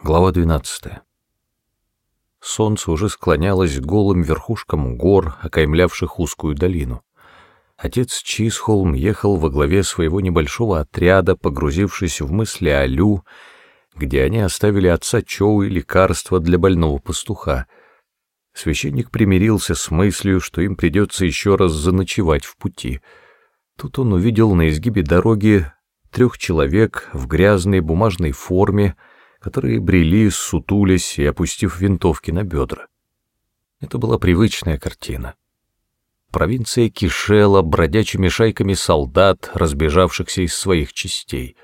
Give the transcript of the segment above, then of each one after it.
Глава 12. Солнце уже склонялось голым верхушкам гор, окаймлявших узкую долину. Отец Чисхолм ехал во главе своего небольшого отряда, погрузившись в мысли о Лю, где они оставили отца Чоу и лекарства для больного пастуха. Священник примирился с мыслью, что им придется еще раз заночевать в пути. Тут он увидел на изгибе дороги трех человек в грязной бумажной форме, которые брели, сутулись и опустив винтовки на бедра. Это была привычная картина. Провинция кишела бродячими шайками солдат, разбежавшихся из своих частей.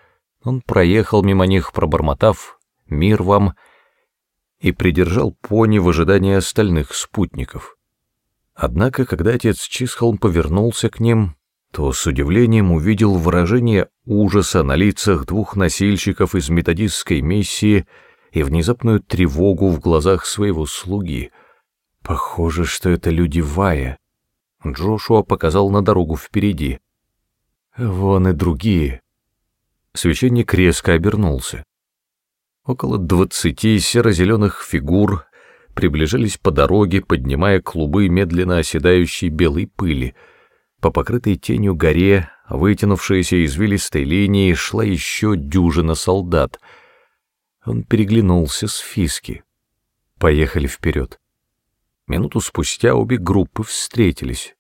Он проехал мимо них, пробормотав «Мир вам!» и придержал пони в ожидании остальных спутников. Однако, когда отец Чисхолм повернулся к ним, то с удивлением увидел выражение ужаса на лицах двух носильщиков из методистской миссии и внезапную тревогу в глазах своего слуги. Похоже, что это люди Вая. Джошуа показал на дорогу впереди. Вон и другие. Священник резко обернулся. Около двадцати серо-зеленых фигур приближались по дороге, поднимая клубы медленно оседающей белой пыли — по покрытой тенью горе, вытянувшейся извилистой линии, шла еще дюжина солдат. Он переглянулся с Фиски. Поехали вперед. Минуту спустя обе группы встретились.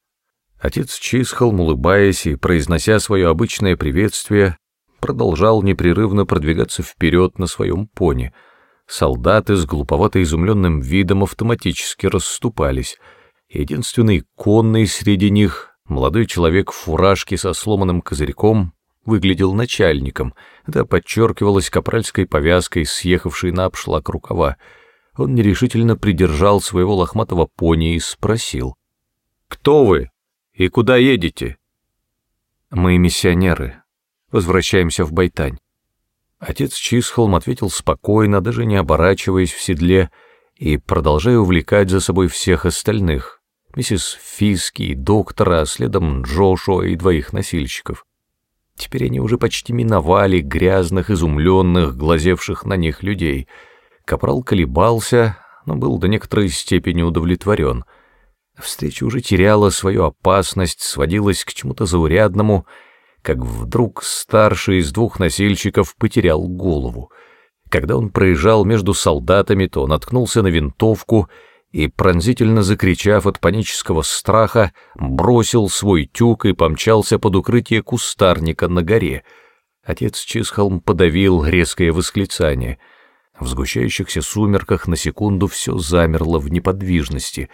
Отец Чисхолм, улыбаясь и произнося свое обычное приветствие, продолжал непрерывно продвигаться вперед на своем пони. Солдаты с глуповато изумленным видом автоматически расступались. Единственный конный среди них Молодой человек в фуражке со сломанным козырьком выглядел начальником, это подчеркивалось капральской повязкой, съехавшей на обшлак рукава. Он нерешительно придержал своего лохматого пони и спросил. «Кто вы? И куда едете?» «Мы миссионеры. Возвращаемся в Байтань». Отец Чисхолм ответил спокойно, даже не оборачиваясь в седле, и продолжая увлекать за собой всех остальных, миссис Фиски доктора, следом Джошуа и двоих носильщиков. Теперь они уже почти миновали грязных, изумленных, глазевших на них людей. Капрал колебался, но был до некоторой степени удовлетворен. Встреча уже теряла свою опасность, сводилась к чему-то заурядному, как вдруг старший из двух носильщиков потерял голову. Когда он проезжал между солдатами, то наткнулся на винтовку — и, пронзительно закричав от панического страха, бросил свой тюк и помчался под укрытие кустарника на горе. Отец Чисхолм подавил резкое восклицание. В сгущающихся сумерках на секунду все замерло в неподвижности.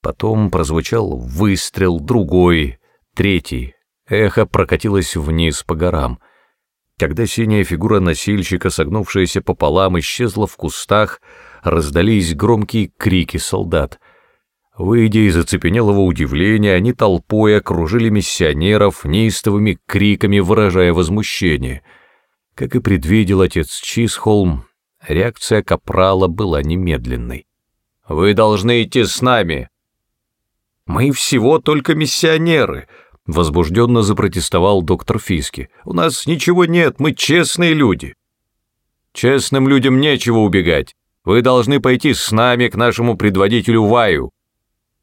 Потом прозвучал выстрел, другой, третий. Эхо прокатилось вниз по горам. Когда синяя фигура носильщика, согнувшаяся пополам, исчезла в кустах, раздались громкие крики солдат. Выйдя из оцепенелого удивления, они толпой окружили миссионеров неистовыми криками, выражая возмущение. Как и предвидел отец Чисхолм, реакция Капрала была немедленной. «Вы должны идти с нами!» «Мы всего только миссионеры!» — возбужденно запротестовал доктор Фиски. «У нас ничего нет, мы честные люди!» «Честным людям нечего убегать. Вы должны пойти с нами к нашему предводителю Ваю».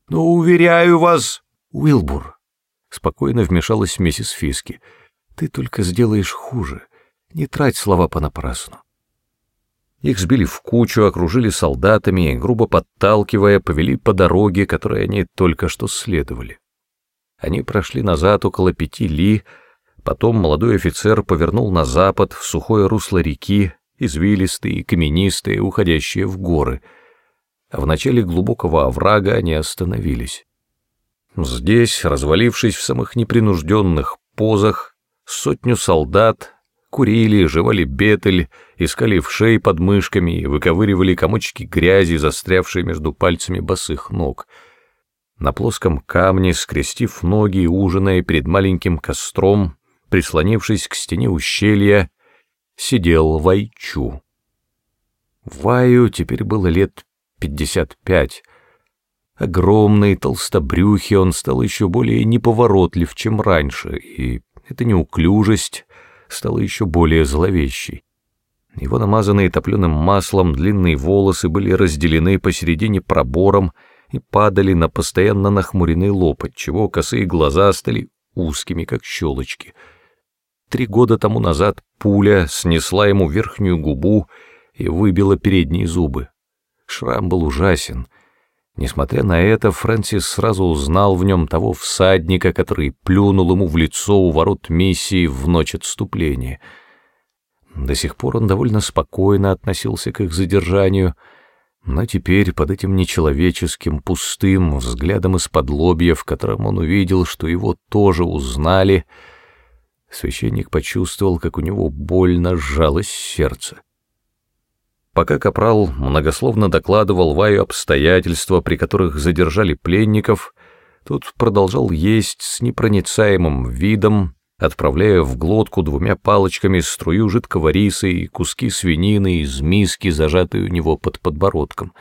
«Но уверяю вас, Уилбур», — спокойно вмешалась миссис Фиски, — «ты только сделаешь хуже. Не трать слова понапрасну». Их сбили в кучу, окружили солдатами и, грубо подталкивая, повели по дороге, которой они только что следовали. Они прошли назад около пяти ли, потом молодой офицер повернул на запад, в сухое русло реки, извилистые, каменистые, уходящие в горы. А в начале глубокого оврага они остановились. Здесь, развалившись в самых непринужденных позах, сотню солдат курили, жевали бетель, искали в шеи под мышками и выковыривали комочки грязи, застрявшие между пальцами босых ног. На плоском камне, скрестив ноги и ужиная перед маленьким костром, прислонившись к стене ущелья, сидел Вайчу. Ваю теперь было лет пятьдесят пять. Огромный, толстобрюхий, он стал еще более неповоротлив, чем раньше, и эта неуклюжесть стала еще более зловещей. Его намазанные топленым маслом длинные волосы были разделены посередине пробором и падали на постоянно нахмуренный лоб, отчего косые глаза стали узкими, как щелочки. Три года тому назад пуля снесла ему верхнюю губу и выбила передние зубы. Шрам был ужасен. Несмотря на это, Фрэнсис сразу узнал в нем того всадника, который плюнул ему в лицо у ворот миссии в ночь отступления — до сих пор он довольно спокойно относился к их задержанию, но теперь под этим нечеловеческим, пустым взглядом из-под лобья, в котором он увидел, что его тоже узнали, священник почувствовал, как у него больно сжалось сердце. Пока Капрал многословно докладывал Ваю обстоятельства, при которых задержали пленников, тот продолжал есть с непроницаемым видом, отправляя в глотку двумя палочками струю жидкого риса и куски свинины из миски, зажатые у него под подбородком.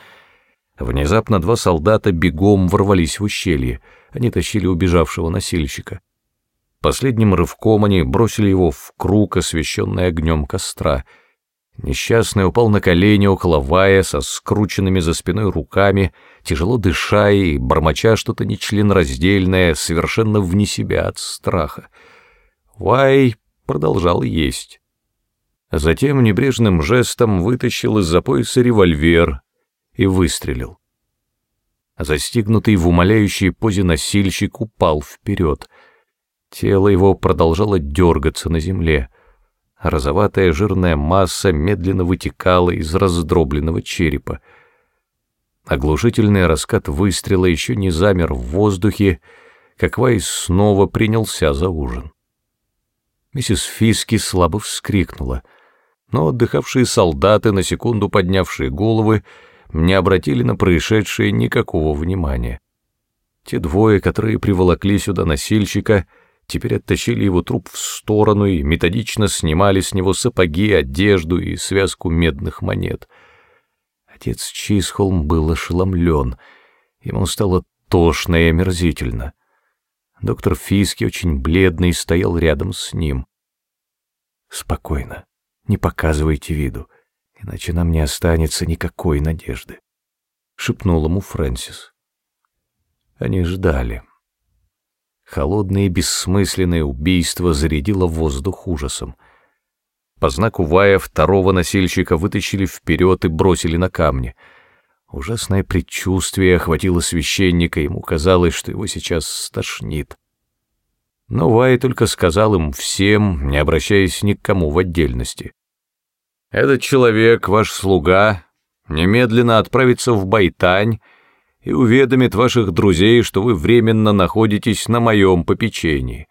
Внезапно два солдата бегом ворвались в ущелье. Они тащили убежавшего носильщика. Последним рывком они бросили его в круг, освещенный огнем костра. Несчастный упал на колени около Вая со скрученными за спиной руками, тяжело дыша и бормоча что-то нечленораздельное, совершенно вне себя от страха. Уай продолжал есть. Затем небрежным жестом вытащил из-за пояса револьвер и выстрелил. Застигнутый в умоляющей позе носильщик упал вперед. Тело его продолжало дергаться на земле. Розоватая жирная масса медленно вытекала из раздробленного черепа. Оглушительный раскат выстрела еще не замер в воздухе, как Вайс снова принялся за ужин. Миссис Фиски слабо вскрикнула, но отдыхавшие солдаты, на секунду поднявшие головы, не обратили на происшедшее никакого внимания. Те двое, которые приволокли сюда носильщика, теперь оттащили его труп в сторону и методично снимали с него сапоги, одежду и связку медных монет. Отец Чисхолм был ошеломлен, ему стало тошно и омерзительно. Доктор Фиски, очень бледный, стоял рядом с ним. «Спокойно, не показывайте виду, иначе нам не останется никакой надежды», — шепнул ему Фрэнсис. Они ждали. Холодное бессмысленное убийство зарядило воздух ужасом. По знаку Вая второго носильщика вытащили вперед и бросили на камни — Ужасное предчувствие охватило священника, ему казалось, что его сейчас стошнит. Но Вай только сказал им всем, не обращаясь ни к кому в отдельности. «Этот человек, ваш слуга, немедленно отправится в Байтань и уведомит ваших друзей, что вы временно находитесь на моем попечении.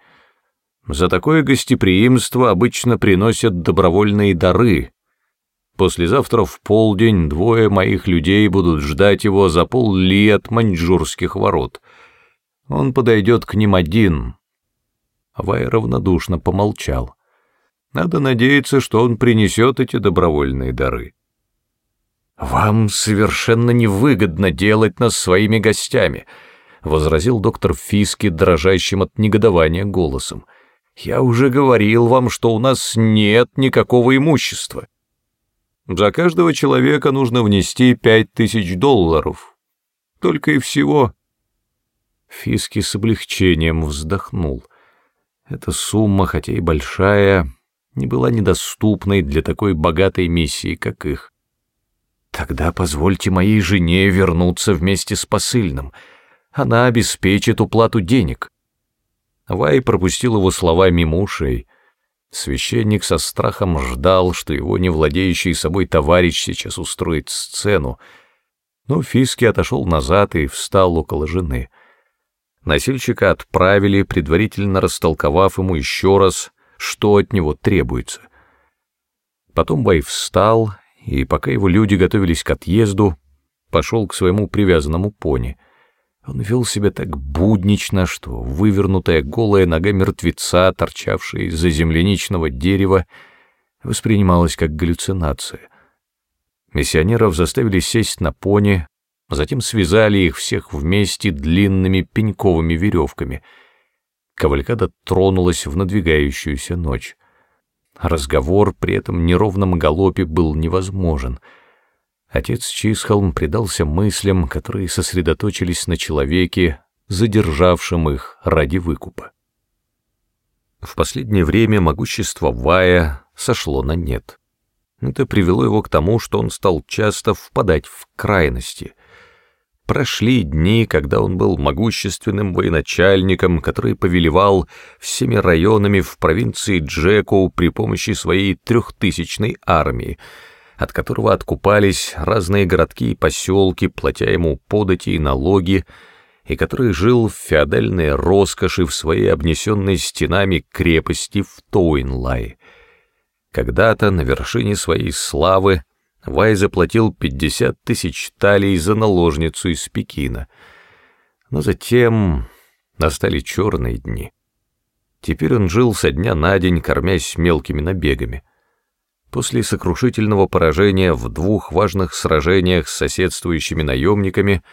За такое гостеприимство обычно приносят добровольные дары, Послезавтра в полдень двое моих людей будут ждать его за полли от маньчжурских ворот. Он подойдет к ним один. Вай равнодушно помолчал. Надо надеяться, что он принесет эти добровольные дары. «Вам совершенно невыгодно делать нас своими гостями», — возразил доктор Фиски дрожащим от негодования голосом. «Я уже говорил вам, что у нас нет никакого имущества». За каждого человека нужно внести пять тысяч долларов. Только и всего. Фиски с облегчением вздохнул. Эта сумма, хотя и большая, не была недоступной для такой богатой миссии, как их. Тогда позвольте моей жене вернуться вместе с посыльным. Она обеспечит уплату денег. Вай пропустил его слова мимо ушей — Священник со страхом ждал, что его не владеющий собой товарищ сейчас устроит сцену, но Фиски отошел назад и встал около жены. Носильщика отправили, предварительно растолковав ему еще раз, что от него требуется. Потом Бай встал, и пока его люди готовились к отъезду, пошел к своему привязанному пони — он вел себя так буднично, что вывернутая голая нога мертвеца, торчавшая из-за земляничного дерева, воспринималась как галлюцинация. Миссионеров заставили сесть на пони, затем связали их всех вместе длинными пеньковыми веревками. Кавалькада тронулась в надвигающуюся ночь. Разговор при этом неровном галопе был невозможен. Отец Чисхолм предался мыслям, которые сосредоточились на человеке, задержавшем их ради выкупа. В последнее время могущество Вая сошло на нет. Это привело его к тому, что он стал часто впадать в крайности. Прошли дни, когда он был могущественным военачальником, который повелевал всеми районами в провинции Джеку при помощи своей трехтысячной армии, от которого откупались разные городки и поселки, платя ему подати и налоги, и который жил в феодальной роскоши в своей обнесенной стенами крепости в Тойнлае. Когда-то на вершине своей славы Вай заплатил 50 тысяч талий за наложницу из Пекина. Но затем настали черные дни. Теперь он жил со дня на день, кормясь мелкими набегами. После сокрушительного поражения в двух важных сражениях с соседствующими наемниками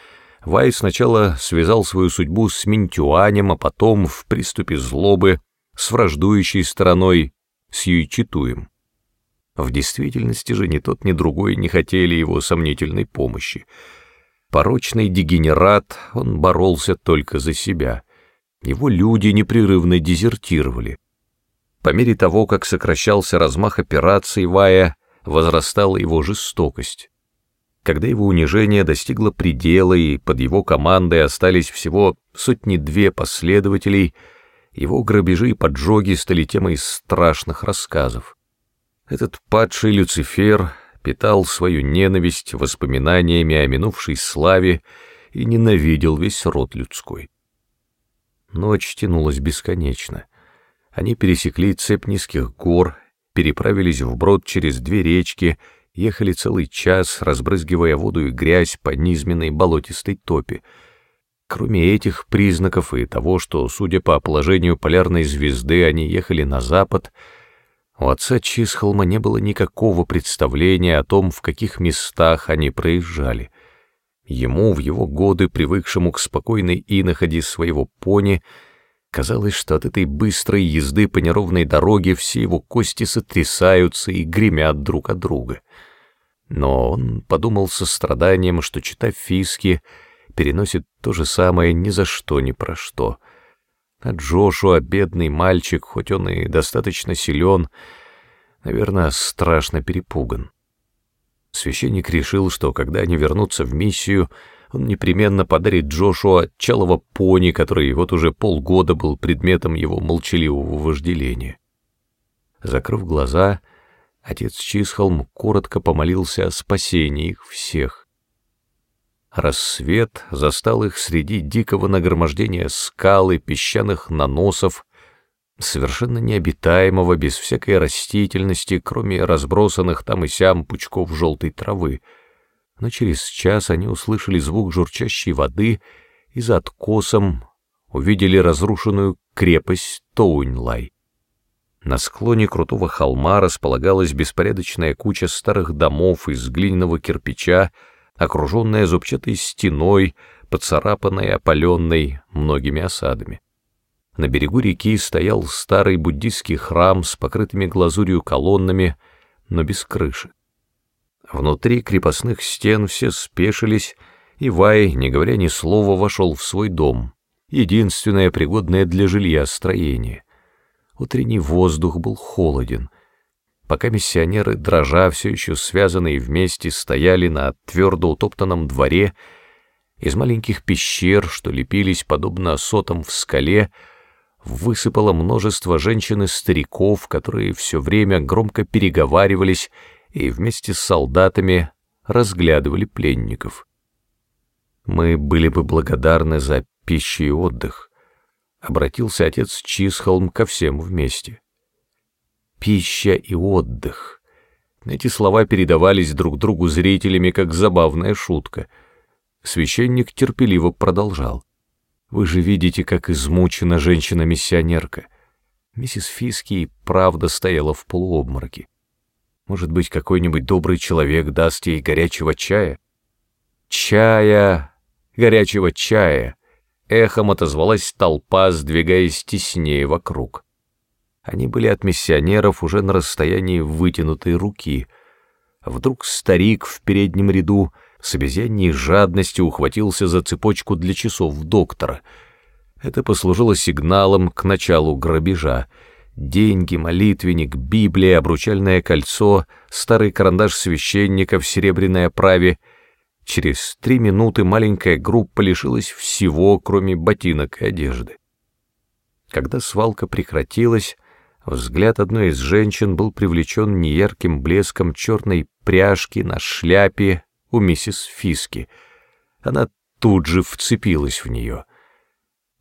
Вай сначала связал свою судьбу с Минтюанем, а потом, в приступе злобы, с враждующей стороной, с Юйчитуем. В действительности же ни тот, ни другой не хотели его сомнительной помощи. Порочный дегенерат, он боролся только за себя. Его люди непрерывно дезертировали. По мере того, как сокращался размах операций Вая, возрастала его жестокость. Когда его унижение достигло предела и под его командой остались всего сотни-две последователей, его грабежи и поджоги стали темой страшных рассказов. Этот падший Люцифер питал свою ненависть воспоминаниями о минувшей славе и ненавидел весь род людской. Ночь тянулась бесконечно. Они пересекли цепь низких гор, переправились вброд через две речки, ехали целый час, разбрызгивая воду и грязь по низменной болотистой топе. Кроме этих признаков и того, что, судя по положению полярной звезды, они ехали на запад — у отца Чисхолма не было никакого представления о том, в каких местах они проезжали. Ему, в его годы, привыкшему к спокойной иноходе своего пони, казалось, что от этой быстрой езды по неровной дороге все его кости сотрясаются и гремят друг от друга. Но он подумал со страданием, что, читав Фиски, переносит то же самое ни за что, ни про что — а Джошуа, бедный мальчик, хоть он и достаточно силен, наверное, страшно перепуган. Священник решил, что когда они вернутся в миссию, он непременно подарит Джошуа челого пони, который вот уже полгода был предметом его молчаливого вожделения. Закрыв глаза, отец Чисхолм коротко помолился о спасении их всех. Рассвет застал их среди дикого нагромождения скал и песчаных наносов, совершенно необитаемого, без всякой растительности, кроме разбросанных там и сям пучков желтой травы. Но через час они услышали звук журчащей воды и за откосом увидели разрушенную крепость Тоуньлай. На склоне крутого холма располагалась беспорядочная куча старых домов из глиняного кирпича, окруженная зубчатой стеной, поцарапанной и опаленной многими осадами. На берегу реки стоял старый буддийский храм с покрытыми глазурью колоннами, но без крыши. Внутри крепостных стен все спешились, и Вай, не говоря ни слова, вошел в свой дом, единственное пригодное для жилья строение. Утренний воздух был холоден, пока миссионеры, дрожа все еще связанные вместе, стояли на твердо утоптанном дворе, из маленьких пещер, что лепились подобно сотам в скале, высыпало множество женщин и стариков, которые все время громко переговаривались и вместе с солдатами разглядывали пленников. Мы были бы благодарны за пищу и отдых, обратился отец Чисхолм ко всем вместе пища и отдых. Эти слова передавались друг другу зрителями как забавная шутка. Священник терпеливо продолжал. «Вы же видите, как измучена женщина-миссионерка. Миссис Фиски и правда стояла в полуобмороке. Может быть, какой-нибудь добрый человек даст ей горячего чая? Чая! Горячего чая! Эхом отозвалась толпа, сдвигаясь теснее вокруг. Они были от миссионеров уже на расстоянии вытянутой руки. Вдруг старик в переднем ряду с обезьяньей жадностью ухватился за цепочку для часов доктора. Это послужило сигналом к началу грабежа. Деньги, молитвенник, Библия, обручальное кольцо, старый карандаш священника в серебряной оправе. Через три минуты маленькая группа лишилась всего, кроме ботинок и одежды. Когда свалка прекратилась, взгляд одной из женщин был привлечен неярким блеском черной пряжки на шляпе у миссис Фиски. Она тут же вцепилась в нее.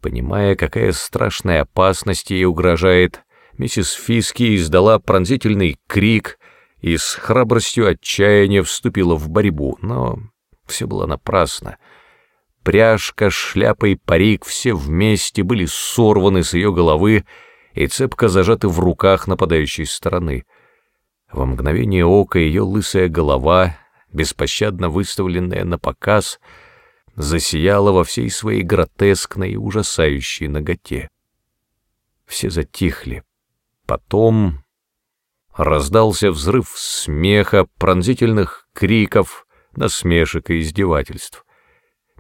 Понимая, какая страшная опасность ей угрожает, миссис Фиски издала пронзительный крик и с храбростью отчаяния вступила в борьбу, но все было напрасно. Пряжка, шляпа и парик все вместе были сорваны с ее головы и цепко зажаты в руках нападающей стороны. Во мгновение ока ее лысая голова, беспощадно выставленная на показ, засияла во всей своей гротескной и ужасающей ноготе. Все затихли. Потом раздался взрыв смеха, пронзительных криков, насмешек и издевательств.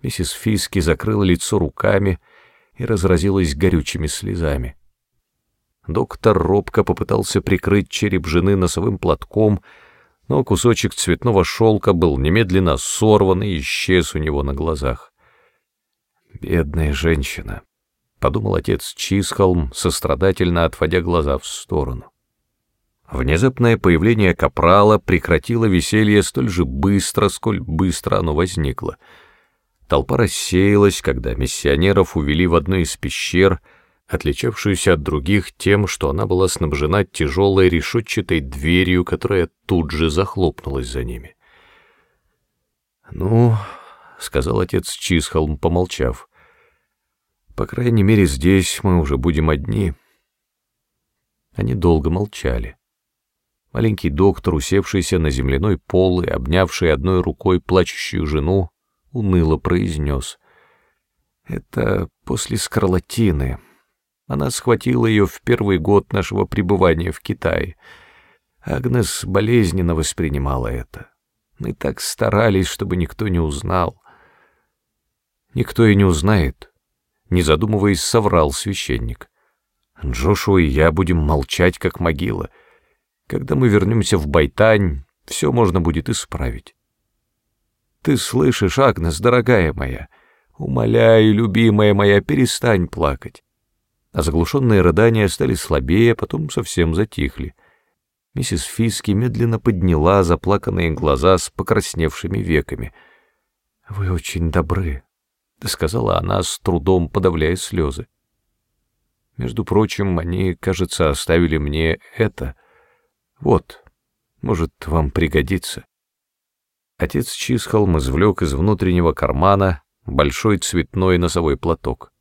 Миссис Фиски закрыла лицо руками и разразилась горючими слезами. Доктор робко попытался прикрыть череп жены носовым платком, но кусочек цветного шелка был немедленно сорван и исчез у него на глазах. «Бедная женщина», — подумал отец Чисхолм, сострадательно отводя глаза в сторону. Внезапное появление капрала прекратило веселье столь же быстро, сколь быстро оно возникло — Толпа рассеялась, когда миссионеров увели в одну из пещер, отличавшуюся от других тем, что она была снабжена тяжелой решетчатой дверью, которая тут же захлопнулась за ними. «Ну», — сказал отец Чисхолм, помолчав, — «по крайней мере, здесь мы уже будем одни». Они долго молчали. Маленький доктор, усевшийся на земляной пол и обнявший одной рукой плачущую жену, уныло произнес. «Это после скарлатины. Она схватила ее в первый год нашего пребывания в Китае. Агнес болезненно воспринимала это. Мы так старались, чтобы никто не узнал. Никто и не узнает, не задумываясь, соврал священник. Джошуа и я будем молчать, как могила. Когда мы вернемся в Байтань, все можно будет исправить. Ты слышишь, Агнес, дорогая моя? Умоляю, любимая моя, перестань плакать. А заглушенные рыдания стали слабее, потом совсем затихли. Миссис Фиски медленно подняла заплаканные глаза с покрасневшими веками. «Вы очень добры», — сказала она, с трудом подавляя слезы. «Между прочим, они, кажется, оставили мне это. Вот, может, вам пригодится». Отец Чисхолм извлек из внутреннего кармана большой цветной носовой платок.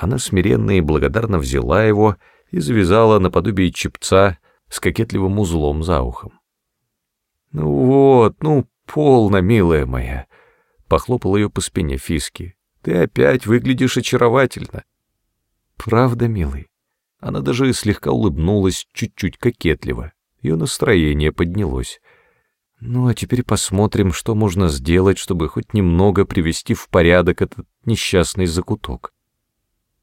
Она смиренно и благодарно взяла его и завязала наподобие чепца с кокетливым узлом за ухом. «Ну вот, ну, полно, милая моя!» — похлопал ее по спине Фиски. «Ты опять выглядишь очаровательно!» «Правда, милый?» Она даже слегка улыбнулась, чуть-чуть кокетливо. Ее настроение поднялось. Ну а теперь посмотрим, что можно сделать, чтобы хоть немного привести в порядок этот несчастный закуток.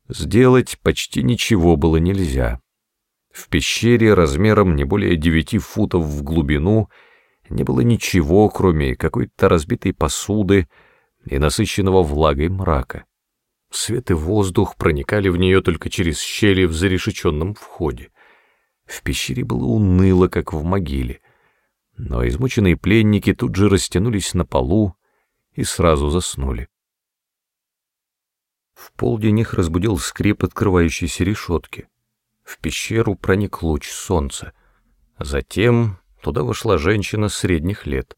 Сделать почти ничего было нельзя. В пещере размером не более девяти футов в глубину не было ничего, кроме какой-то разбитой посуды и насыщенного влагой мрака. Свет и воздух проникали в нее только через щели в зарешеченном входе. В пещере было уныло, как в могиле но измученные пленники тут же растянулись на полу и сразу заснули. В полдень их разбудил скрип открывающейся решетки. В пещеру проник луч солнца. Затем туда вошла женщина средних лет.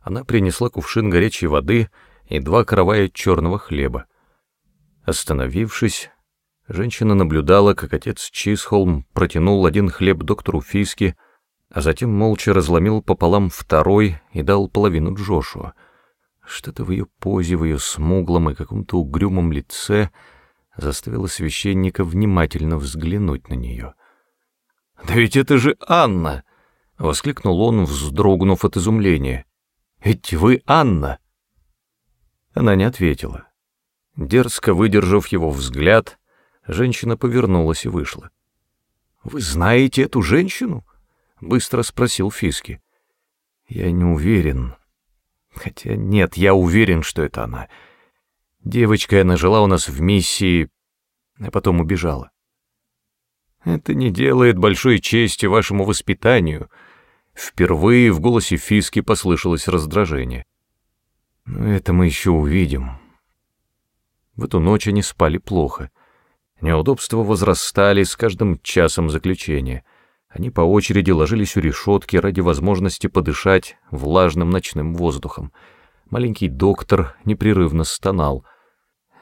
Она принесла кувшин горячей воды и два каравая черного хлеба. Остановившись, женщина наблюдала, как отец Чисхолм протянул один хлеб доктору Фиски, а затем молча разломил пополам второй и дал половину Джошуа. Что-то в ее позе, в ее смуглом и каком-то угрюмом лице заставило священника внимательно взглянуть на нее. Да ведь это же Анна!» — воскликнул он, вздрогнув от изумления. «Ведь вы Анна!» Она не ответила. Дерзко выдержав его взгляд, женщина повернулась и вышла. «Вы знаете эту женщину?» — быстро спросил Фиски. «Я не уверен. Хотя нет, я уверен, что это она. Девочка, она жила у нас в миссии, а потом убежала. Это не делает большой чести вашему воспитанию». Впервые в голосе Фиски послышалось раздражение. «Но это мы еще увидим». В эту ночь они спали плохо. Неудобства возрастали с каждым часом заключения. Они по очереди ложились у решетки ради возможности подышать влажным ночным воздухом. Маленький доктор непрерывно стонал.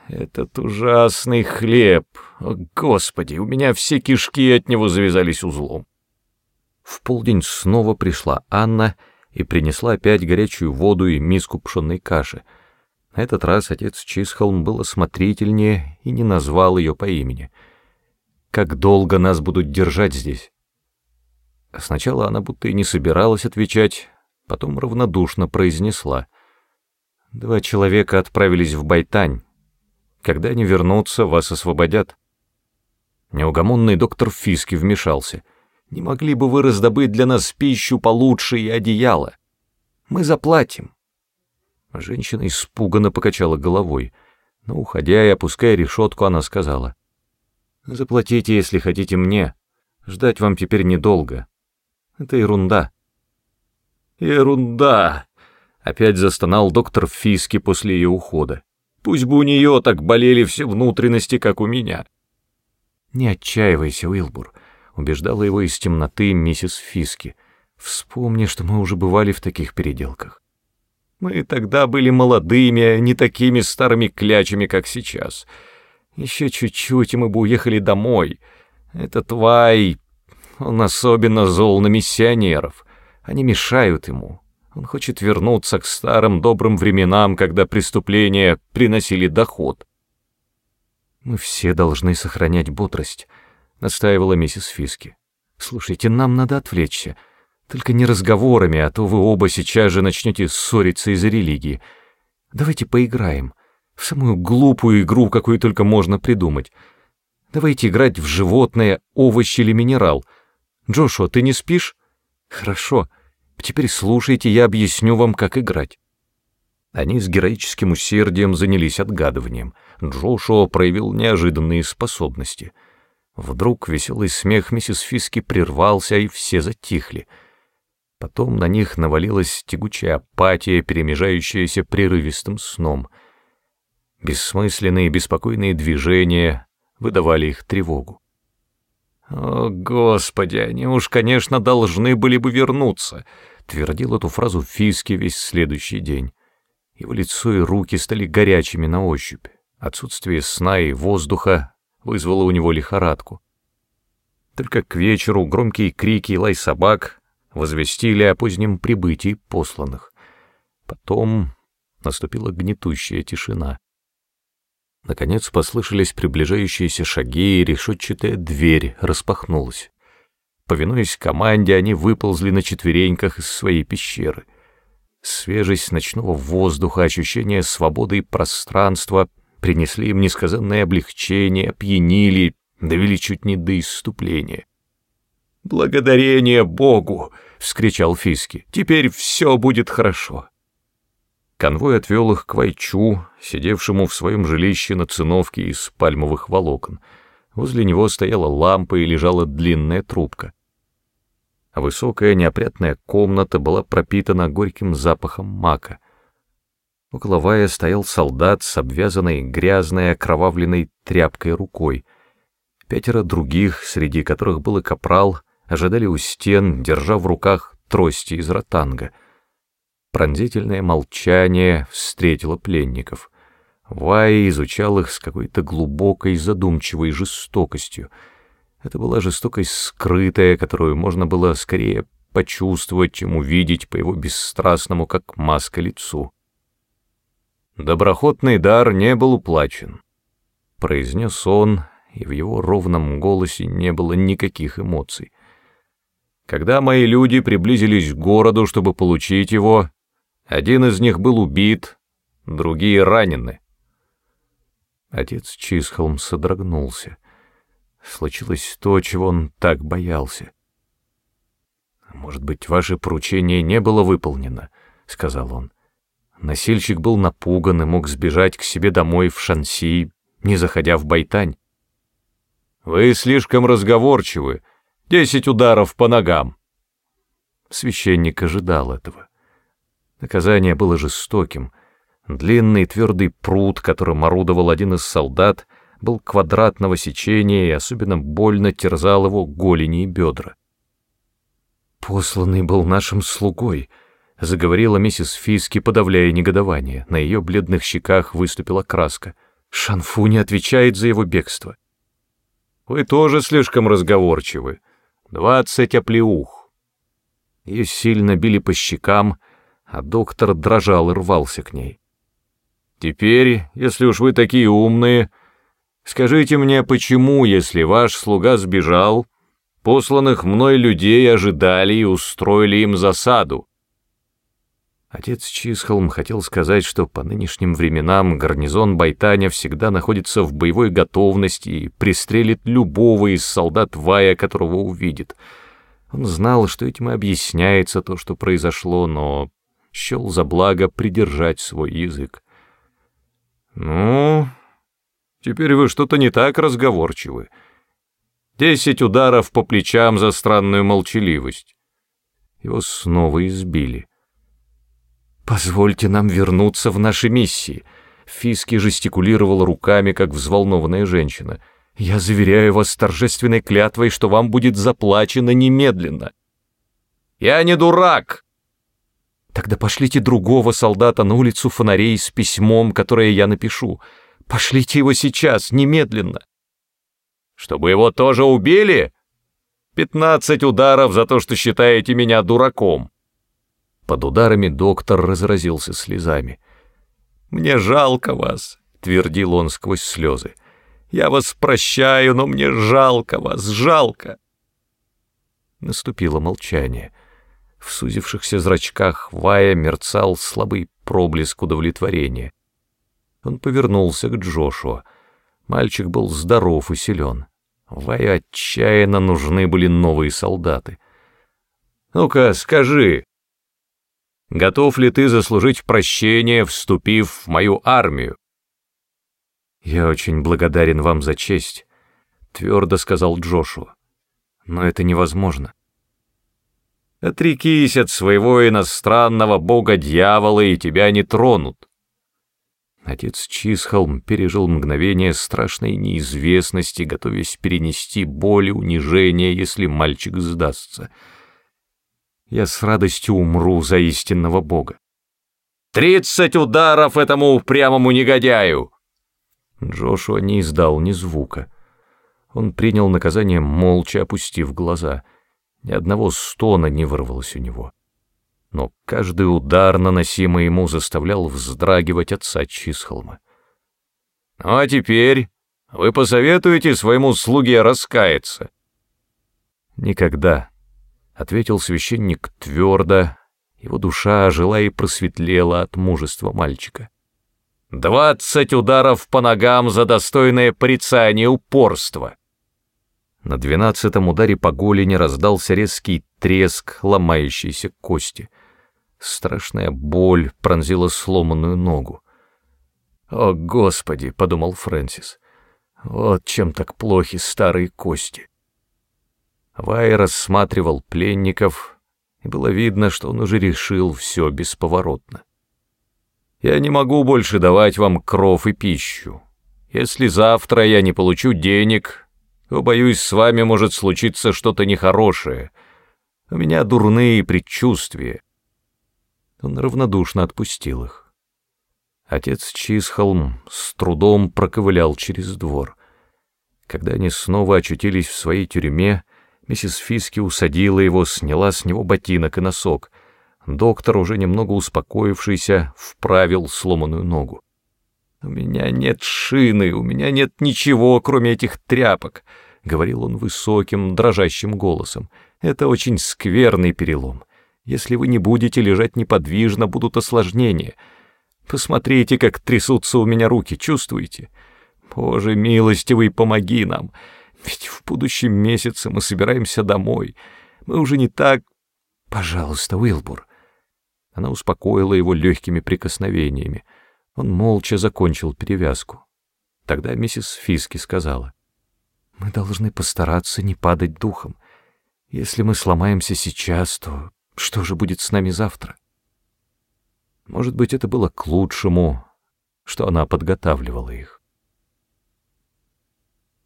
«Этот ужасный хлеб! О, Господи, у меня все кишки от него завязались узлом!» В полдень снова пришла Анна и принесла опять горячую воду и миску пшенной каши — на этот раз отец Чисхолм был осмотрительнее и не назвал ее по имени. «Как долго нас будут держать здесь?» Сначала она будто и не собиралась отвечать, потом равнодушно произнесла. «Два человека отправились в Байтань. Когда они вернутся, вас освободят». Неугомонный доктор Фиски вмешался. «Не могли бы вы раздобыть для нас пищу получше и одеяло? Мы заплатим». Женщина испуганно покачала головой, но, уходя и опуская решетку, она сказала. «Заплатите, если хотите мне. Ждать вам теперь недолго. Это ерунда». «Ерунда!» — опять застонал доктор Фиски после ее ухода. «Пусть бы у нее так болели все внутренности, как у меня». «Не отчаивайся, Уилбур», — убеждала его из темноты миссис Фиски. «Вспомни, что мы уже бывали в таких переделках. Мы тогда были молодыми, не такими старыми клячами, как сейчас. Еще чуть-чуть, и мы бы уехали домой. Этот Вай, он особенно зол на миссионеров. Они мешают ему. Он хочет вернуться к старым добрым временам, когда преступления приносили доход. «Мы все должны сохранять бодрость», — настаивала миссис Фиски. «Слушайте, нам надо отвлечься». Только не разговорами, а то вы оба сейчас же начнете ссориться из-за религии. Давайте поиграем. В самую глупую игру, какую только можно придумать. Давайте играть в животное, овощ или минерал. Джошуа, ты не спишь? Хорошо. Теперь слушайте, я объясню вам, как играть. Они с героическим усердием занялись отгадыванием. Джошуа проявил неожиданные способности. Вдруг веселый смех миссис Фиски прервался, и все затихли — Потом на них навалилась тягучая апатия, перемежающаяся прерывистым сном. Бессмысленные беспокойные движения выдавали их тревогу. «О, Господи, они уж, конечно, должны были бы вернуться», — твердил эту фразу Фиски весь следующий день. Его лицо и руки стали горячими на ощупь. Отсутствие сна и воздуха вызвало у него лихорадку. Только к вечеру громкие крики и лай собак возвестили о позднем прибытии посланных. Потом наступила гнетущая тишина. Наконец послышались приближающиеся шаги, и решетчатая дверь распахнулась. Повинуясь команде, они выползли на четвереньках из своей пещеры. Свежесть ночного воздуха, ощущение свободы и пространства принесли им несказанное облегчение, опьянили, довели чуть не до исступления. «Благодарение Богу!» — вскричал Фиски. «Теперь все будет хорошо». Конвой отвел их к Вайчу, сидевшему в своем жилище на циновке из пальмовых волокон. Возле него стояла лампа и лежала длинная трубка. Высокая неопрятная комната была пропитана горьким запахом мака. Около Вая стоял солдат с обвязанной грязной окровавленной тряпкой рукой. Пятеро других, среди которых был и капрал, ожидали у стен, держа в руках трости из ротанга. Пронзительное молчание встретило пленников. Вай изучал их с какой-то глубокой задумчивой жестокостью. Это была жестокость скрытая, которую можно было скорее почувствовать, чем увидеть по его бесстрастному, как маска, лицу. «Доброходный дар не был уплачен», — произнес он, и в его ровном голосе не было никаких эмоций. Когда мои люди приблизились к городу, чтобы получить его, один из них был убит, другие ранены. Отец Чисхолм содрогнулся. Случилось то, чего он так боялся. «Может быть, ваше поручение не было выполнено», — сказал он. Насильщик был напуган и мог сбежать к себе домой в Шанси, не заходя в Байтань. «Вы слишком разговорчивы. Десять ударов по ногам». Священник ожидал этого. Наказание было жестоким. Длинный твердый пруд, которым орудовал один из солдат, был квадратного сечения и особенно больно терзал его голени и бедра. «Посланный был нашим слугой», — заговорила миссис Фиски, подавляя негодование. На ее бледных щеках выступила краска. «Шанфу не отвечает за его бегство». «Вы тоже слишком разговорчивы. Двадцать оплеух». Ее сильно били по щекам, а доктор дрожал и рвался к ней. «Теперь, если уж вы такие умные, скажите мне, почему, если ваш слуга сбежал, посланных мной людей ожидали и устроили им засаду?» Отец Чисхолм хотел сказать, что по нынешним временам гарнизон Байтаня всегда находится в боевой готовности и пристрелит любого из солдат Вая, которого увидит. Он знал, что этим и объясняется то, что произошло, но счел за благо придержать свой язык. «Ну, теперь вы что-то не так разговорчивы. Десять ударов по плечам за странную молчаливость». Его снова избили. «Позвольте нам вернуться в наши миссии», — Фиски жестикулировал руками, как взволнованная женщина. «Я заверяю вас торжественной клятвой, что вам будет заплачено немедленно». «Я не дурак!» «Тогда пошлите другого солдата на улицу фонарей с письмом, которое я напишу. Пошлите его сейчас, немедленно». «Чтобы его тоже убили?» «Пятнадцать ударов за то, что считаете меня дураком». Под ударами доктор разразился слезами. «Мне жалко вас», — твердил он сквозь слезы. «Я вас прощаю, но мне жалко вас, жалко». Наступило молчание. В сузившихся зрачках Вая мерцал слабый проблеск удовлетворения. Он повернулся к Джошуа. Мальчик был здоров и силен. Ваю отчаянно нужны были новые солдаты. «Ну-ка, скажи», Готов ли ты заслужить прощение, вступив в мою армию? Я очень благодарен вам за честь, твердо сказал Джошуа. Но это невозможно. Отрекись от своего иностранного бога-дьявола, и тебя не тронут. Отец Чисхолм пережил мгновение страшной неизвестности, готовясь перенести боль и унижение, если мальчик сдастся — я с радостью умру за истинного Бога. «Тридцать ударов этому упрямому негодяю!» Джошуа не издал ни звука. Он принял наказание, молча опустив глаза. Ни одного стона не вырвалось у него. Но каждый удар, наносимый ему, заставлял вздрагивать отца Чисхолма. «Ну а теперь вы посоветуете своему слуге раскаяться?» «Никогда», — ответил священник твердо, его душа ожила и просветлела от мужества мальчика. «Двадцать ударов по ногам за достойное порицание упорства!» На двенадцатом ударе по голени раздался резкий треск ломающейся кости. Страшная боль пронзила сломанную ногу. «О, Господи!» — подумал Фрэнсис. «Вот чем так плохи старые кости!» Вай рассматривал пленников, и было видно, что он уже решил все бесповоротно. «Я не могу больше давать вам кров и пищу. Если завтра я не получу денег, то, боюсь, с вами может случиться что-то нехорошее. У меня дурные предчувствия». Он равнодушно отпустил их. Отец Чисхолм с трудом проковылял через двор. Когда они снова очутились в своей тюрьме, Миссис Фиски усадила его, сняла с него ботинок и носок. Доктор, уже немного успокоившийся, вправил сломанную ногу. «У меня нет шины, у меня нет ничего, кроме этих тряпок», — говорил он высоким, дрожащим голосом. Это очень скверный перелом. Если вы не будете лежать неподвижно, будут осложнения. Посмотрите, как трясутся у меня руки, чувствуете? Боже милостивый, помоги нам. Ведь в будущем месяце мы собираемся домой. Мы уже не так... Пожалуйста, Уилбур. Она успокоила его легкими прикосновениями. Он молча закончил перевязку. Тогда миссис Фиски сказала, «Мы должны постараться не падать духом. Если мы сломаемся сейчас, то что же будет с нами завтра?» Может быть, это было к лучшему, что она подготавливала их.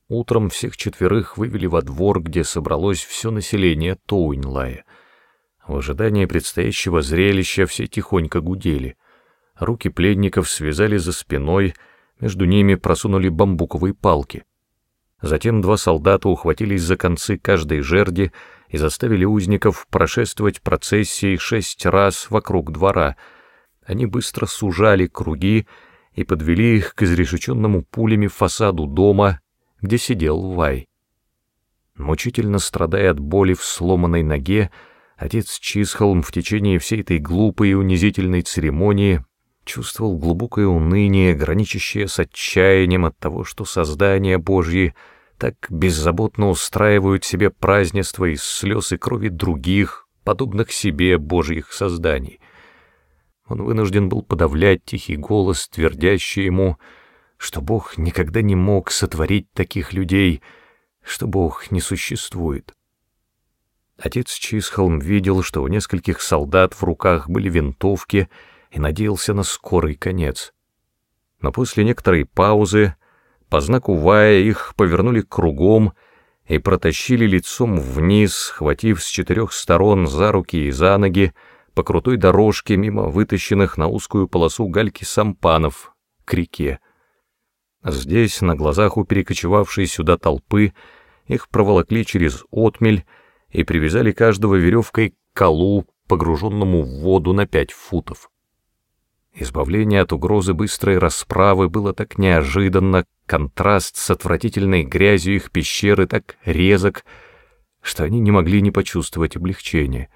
Утром всех четверых вывели во двор, где собралось все население Тоуинлая. В ожидании предстоящего зрелища все тихонько гудели. Руки пленников связали за спиной, между ними просунули бамбуковые палки. Затем два солдата ухватились за концы каждой жерди и заставили узников прошествовать процессией шесть раз вокруг двора. Они быстро сужали круги и подвели их к изрешеченному пулями фасаду дома, где сидел Вай. Мучительно страдая от боли в сломанной ноге, отец Чисхолм в течение всей этой глупой и унизительной церемонии чувствовал глубокое уныние, граничащее с отчаянием от того, что создания Божьи так беззаботно устраивают себе празднества из слез и крови других, подобных себе Божьих созданий. Он вынужден был подавлять тихий голос, твердящий ему — что Бог никогда не мог сотворить таких людей, что Бог не существует. Отец Чисхолм видел, что у нескольких солдат в руках были винтовки и надеялся на скорый конец. Но после некоторой паузы по знаку Вая их повернули кругом и протащили лицом вниз, схватив с четырех сторон за руки и за ноги по крутой дорожке мимо вытащенных на узкую полосу гальки сампанов к реке. Здесь, на глазах у перекочевавшей сюда толпы, их проволокли через отмель и привязали каждого веревкой к колу, погруженному в воду на пять футов. Избавление от угрозы быстрой расправы было так неожиданно, контраст с отвратительной грязью их пещеры так резок, что они не могли не почувствовать облегчения.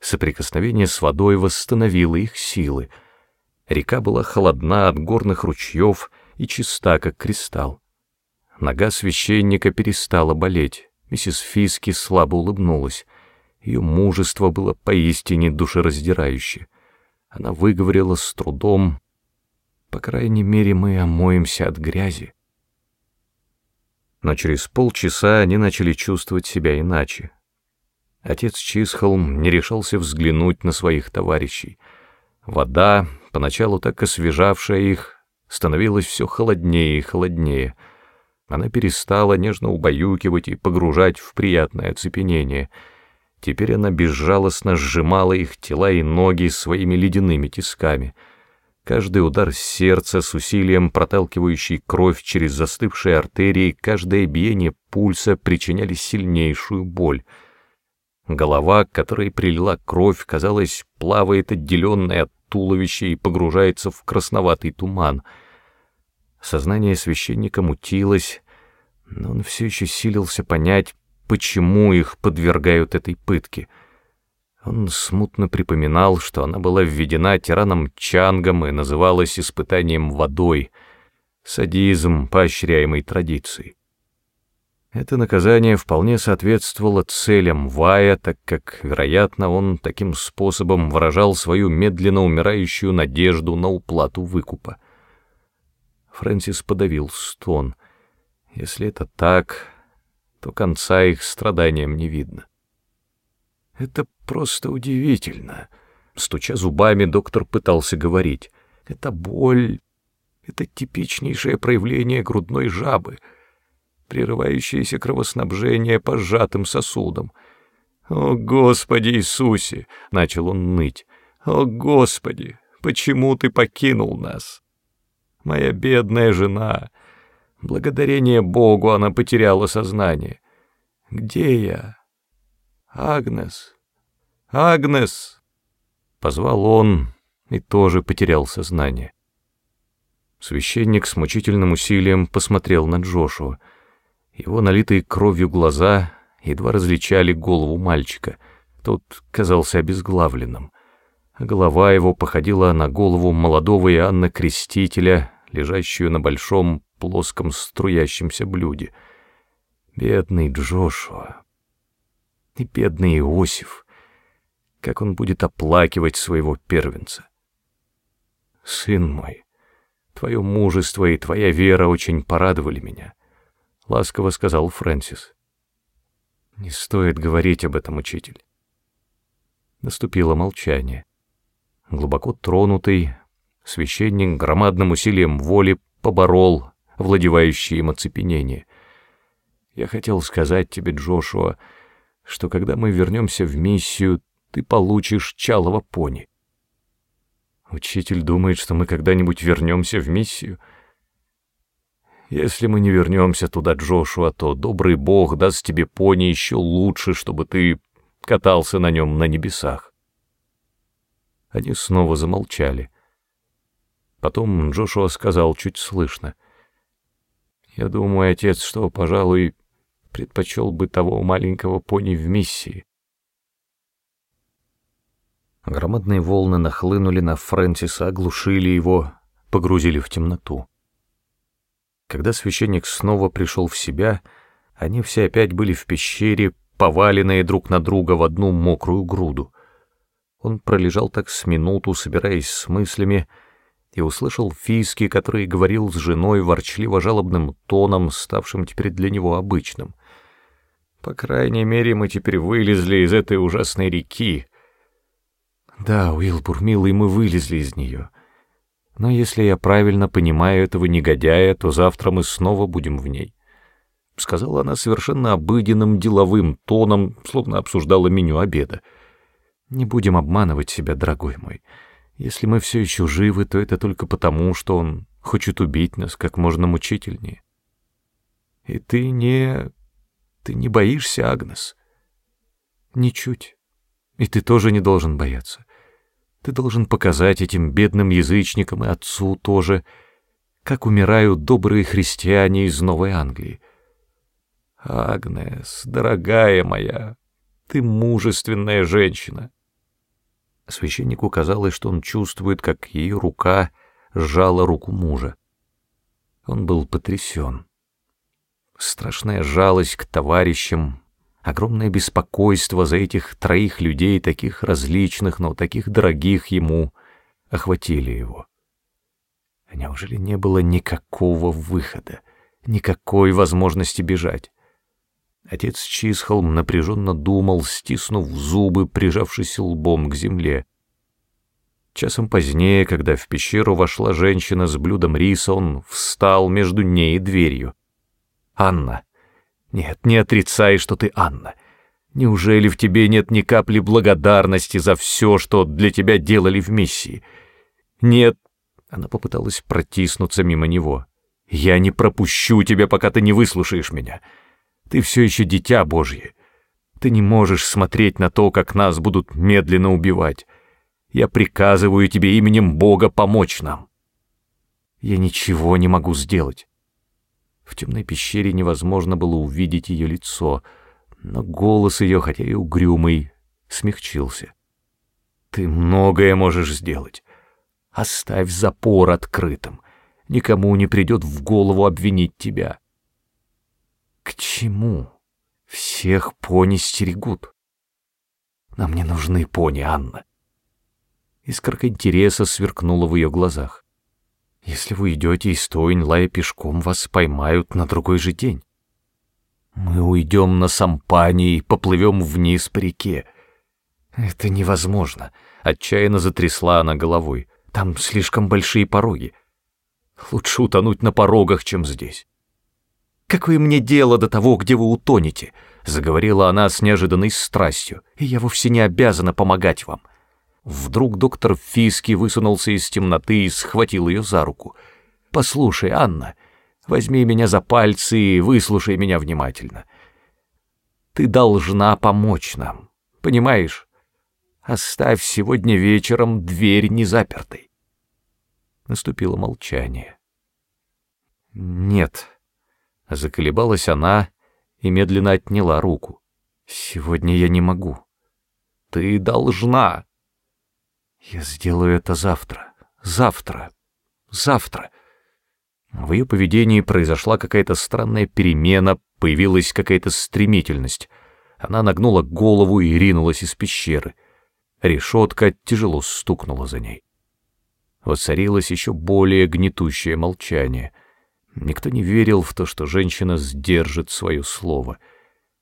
Соприкосновение с водой восстановило их силы. Река была холодна от горных ручьев, и чиста, как кристалл. Нога священника перестала болеть. Миссис Фиски слабо улыбнулась. Ее мужество было поистине душераздирающе. Она выговорила с трудом, «По крайней мере, мы омоемся от грязи». Но через полчаса они начали чувствовать себя иначе. Отец Чисхолм не решался взглянуть на своих товарищей. Вода, поначалу так освежавшая их, становилось все холоднее и холоднее. Она перестала нежно убаюкивать и погружать в приятное оцепенение. Теперь она безжалостно сжимала их тела и ноги своими ледяными тисками. Каждый удар сердца с усилием, проталкивающий кровь через застывшие артерии, каждое биение пульса причиняли сильнейшую боль. Голова, к которой прилила кровь, казалось, плавает отделенная от туловище и погружается в красноватый туман. Сознание священника мутилось, но он все еще силился понять, почему их подвергают этой пытке. Он смутно припоминал, что она была введена тираном Чангом и называлась испытанием водой, садизм, поощряемый традицией. Это наказание вполне соответствовало целям Вая, так как, вероятно, он таким способом выражал свою медленно умирающую надежду на уплату выкупа. Фрэнсис подавил стон. Если это так, то конца их страданиям не видно. «Это просто удивительно», — стуча зубами, доктор пытался говорить. «Это боль, это типичнейшее проявление грудной жабы» прерывающееся кровоснабжение по сжатым сосудам. «О, Господи Иисусе!» — начал он ныть. «О, Господи! Почему ты покинул нас? Моя бедная жена! Благодарение Богу она потеряла сознание. Где я? Агнес! Агнес!» Позвал он и тоже потерял сознание. Священник с мучительным усилием посмотрел на Джошуа. Его налитые кровью глаза едва различали голову мальчика. Тот казался обезглавленным. Голова его походила на голову молодого Иоанна Крестителя, лежащую на большом плоском струящемся блюде. Бедный Джошуа и бедный Иосиф, как он будет оплакивать своего первенца. Сын мой, твое мужество и твоя вера очень порадовали меня, — ласково сказал Фрэнсис. Не стоит говорить об этом, учитель. Наступило молчание. Глубоко тронутый, священник громадным усилием воли поборол владевающее им оцепенение. Я хотел сказать тебе, Джошуа, что когда мы вернемся в миссию, ты получишь чалого пони. Учитель думает, что мы когда-нибудь вернемся в миссию. Если мы не вернемся туда, Джошуа, то добрый Бог даст тебе пони еще лучше, чтобы ты катался на нем на небесах. Они снова замолчали. Потом Джошуа сказал чуть слышно. «Я думаю, отец, что, пожалуй, предпочел бы того маленького пони в миссии». Громадные волны нахлынули на Фрэнсиса, оглушили его, погрузили в темноту. Когда священник снова пришел в себя, они все опять были в пещере, поваленные друг на друга в одну мокрую груду. Он пролежал так с минуту, собираясь с мыслями, и услышал Фиски, который говорил с женой ворчливо-жалобным тоном, ставшим теперь для него обычным. «По крайней мере, мы теперь вылезли из этой ужасной реки». «Да, Уилбур, милый, мы вылезли из нее. Но если я правильно понимаю этого негодяя, то завтра мы снова будем в ней». — сказала она совершенно обыденным деловым тоном, словно обсуждала меню обеда. «Не будем обманывать себя, дорогой мой. Если мы все еще живы, то это только потому, что он хочет убить нас как можно мучительнее. И ты не... ты не боишься, Агнес?» «Ничуть. И ты тоже не должен бояться. Ты должен показать этим бедным язычникам и отцу тоже, как умирают добрые христиане из Новой Англии. Агнес, дорогая моя, ты мужественная женщина. Священнику казалось, что он чувствует, как ее рука сжала руку мужа. Он был потрясен. Страшная жалость к товарищам, огромное беспокойство за этих троих людей, таких различных, но таких дорогих ему, охватили его. Неужели не было никакого выхода, никакой возможности бежать? Отец Чисхолм напряженно думал, стиснув зубы, прижавшись лбом к земле. Часом позднее, когда в пещеру вошла женщина с блюдом риса, он встал между ней и дверью. «Анна! Нет, не отрицай, что ты Анна. Неужели в тебе нет ни капли благодарности за все, что для тебя делали в миссии? Нет...» Она попыталась протиснуться мимо него. «Я не пропущу тебя, пока ты не выслушаешь меня». Ты все еще дитя Божье. Ты не можешь смотреть на то, как нас будут медленно убивать. Я приказываю тебе именем Бога помочь нам. Я ничего не могу сделать. В темной пещере невозможно было увидеть ее лицо, но голос ее, хотя и угрюмый, смягчился. Ты многое можешь сделать. Оставь запор открытым. Никому не придет в голову обвинить тебя. К чему? Всех пони стерегут. Нам не нужны пони, Анна. Искорка интереса сверкнула в ее глазах. Если вы идете из Тойнлая пешком, вас поймают на другой же день. Мы уйдем на сампане и поплывем вниз по реке. Это невозможно. Отчаянно затрясла она головой. Там слишком большие пороги. Лучше утонуть на порогах, чем здесь. «Какое мне дело до того, где вы утонете?» — заговорила она с неожиданной страстью. «И я вовсе не обязана помогать вам». Вдруг доктор Фиски высунулся из темноты и схватил ее за руку. «Послушай, Анна, возьми меня за пальцы и выслушай меня внимательно. Ты должна помочь нам, понимаешь? Оставь сегодня вечером дверь незапертой». Наступило молчание. «Нет», Заколебалась она и медленно отняла руку. Сегодня я не могу. Ты должна. Я сделаю это завтра. Завтра. Завтра. В ее поведении произошла какая-то странная перемена, появилась какая-то стремительность. Она нагнула голову и ринулась из пещеры. Решетка тяжело стукнула за ней. Воцарилось еще более гнетущее молчание. Никто не верил в то, что женщина сдержит свое слово.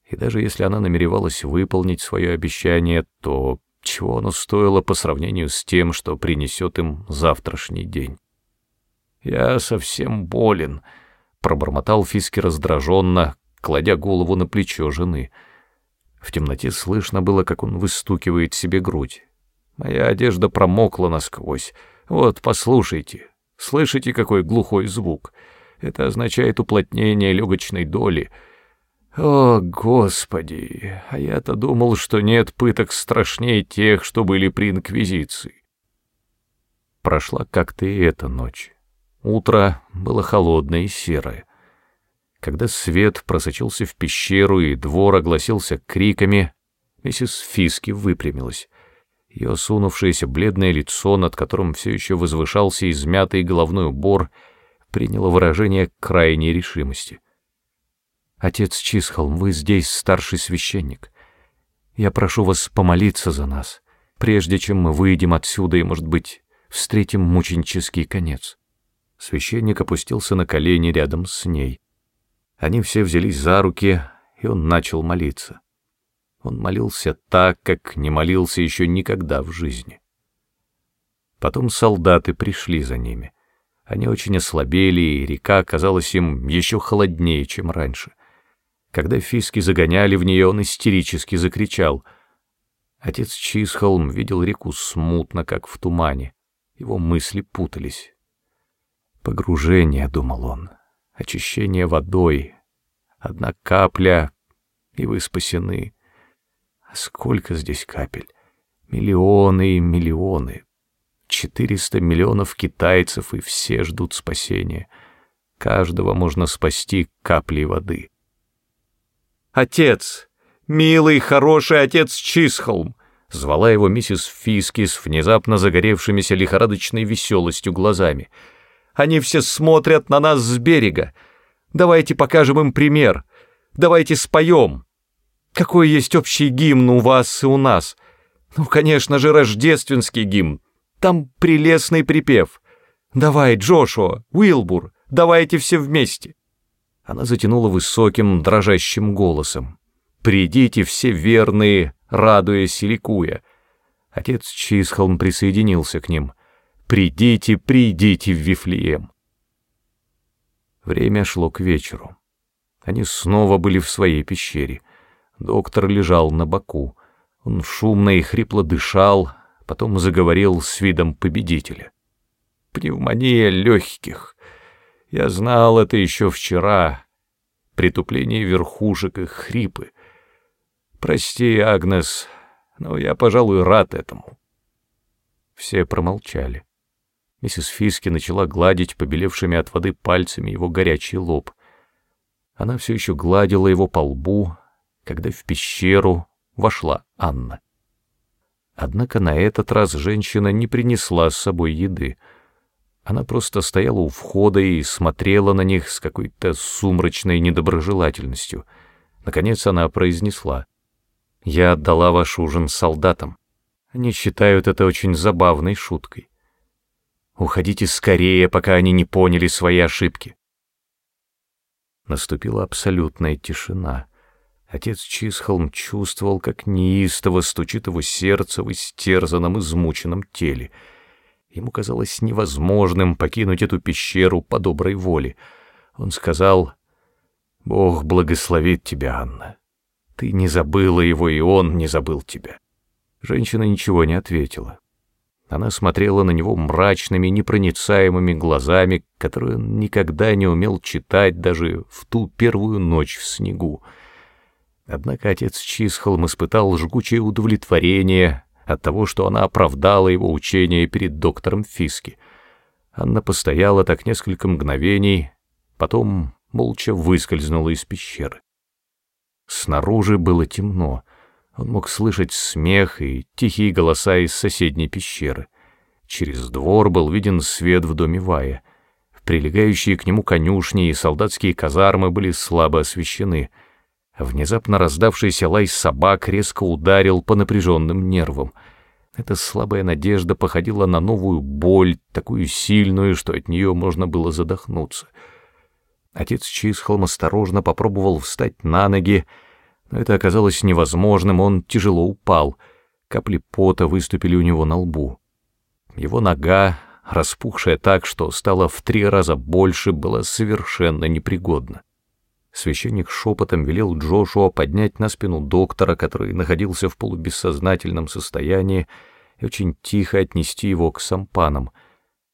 И даже если она намеревалась выполнить свое обещание, то чего оно стоило по сравнению с тем, что принесет им завтрашний день? «Я совсем болен», — пробормотал Фиски раздраженно, кладя голову на плечо жены. В темноте слышно было, как он выстукивает себе грудь. Моя одежда промокла насквозь. Вот, послушайте. Слышите, какой глухой звук? Это означает уплотнение легочной доли. О, Господи! А я-то думал, что нет пыток страшнее тех, что были при Инквизиции. Прошла как-то и эта ночь. Утро было холодное и серое. Когда свет просочился в пещеру и двор огласился криками, миссис Фиски выпрямилась. Ее осунувшееся бледное лицо, над которым все еще возвышался измятый головной убор, приняло выражение крайней решимости. «Отец Чисхолм, вы здесь старший священник. Я прошу вас помолиться за нас, прежде чем мы выйдем отсюда и, может быть, встретим мученический конец». Священник опустился на колени рядом с ней. Они все взялись за руки, и он начал молиться. Он молился так, как не молился еще никогда в жизни. Потом солдаты пришли за ними. Они очень ослабели, и река казалась им еще холоднее, чем раньше. Когда фиски загоняли в нее, он истерически закричал. Отец Чисхолм видел реку смутно, как в тумане. Его мысли путались. Погружение, — думал он, — очищение водой. Одна капля, и вы спасены. А сколько здесь капель? Миллионы и миллионы. Четыреста миллионов китайцев, и все ждут спасения. Каждого можно спасти каплей воды. «Отец! Милый, хороший отец Чисхолм!» Звала его миссис Фиски с внезапно загоревшимися лихорадочной веселостью глазами — они все смотрят на нас с берега. Давайте покажем им пример. Давайте споем. Какой есть общий гимн у вас и у нас? Ну, конечно же, рождественский гимн. Там прелестный припев. Давай, Джошуа, Уилбур, давайте все вместе. Она затянула высоким, дрожащим голосом. «Придите все верные, радуясь и ликуя». Отец Чисхолм присоединился к ним — «Придите, придите в Вифлеем». Время шло к вечеру. Они снова были в своей пещере. Доктор лежал на боку. Он шумно и хрипло дышал, потом заговорил с видом победителя. «Пневмония легких. Я знал это еще вчера. Притупление верхушек и хрипы. Прости, Агнес, но я, пожалуй, рад этому». Все промолчали. Миссис Фиски начала гладить побелевшими от воды пальцами его горячий лоб. Она все еще гладила его по лбу, когда в пещеру вошла Анна. Однако на этот раз женщина не принесла с собой еды. Она просто стояла у входа и смотрела на них с какой-то сумрачной недоброжелательностью. Наконец она произнесла. «Я отдала ваш ужин солдатам. Они считают это очень забавной шуткой. Уходите скорее, пока они не поняли свои ошибки. Наступила абсолютная тишина. Отец Чисхолм чувствовал, как неистово стучит его сердце в истерзанном, измученном теле. Ему казалось невозможным покинуть эту пещеру по доброй воле. Он сказал, «Бог благословит тебя, Анна. Ты не забыла его, и он не забыл тебя». Женщина ничего не ответила. Она смотрела на него мрачными, непроницаемыми глазами, которые он никогда не умел читать даже в ту первую ночь в снегу. Однако отец Чисхолм испытал жгучее удовлетворение от того, что она оправдала его учение перед доктором Фиски. Анна постояла так несколько мгновений, потом молча выскользнула из пещеры. Снаружи было темно. Он мог слышать смех и тихие голоса из соседней пещеры. Через двор был виден свет в доме Вая. Прилегающие к нему конюшни и солдатские казармы были слабо освещены. Внезапно раздавшийся лай собак резко ударил по напряженным нервам. Эта слабая надежда походила на новую боль, такую сильную, что от нее можно было задохнуться. Отец Чисхолм осторожно попробовал встать на ноги, но это оказалось невозможным, он тяжело упал. Капли пота выступили у него на лбу. Его нога, распухшая так, что стала в три раза больше, была совершенно непригодна. Священник шепотом велел Джошуа поднять на спину доктора, который находился в полубессознательном состоянии, и очень тихо отнести его к сампанам.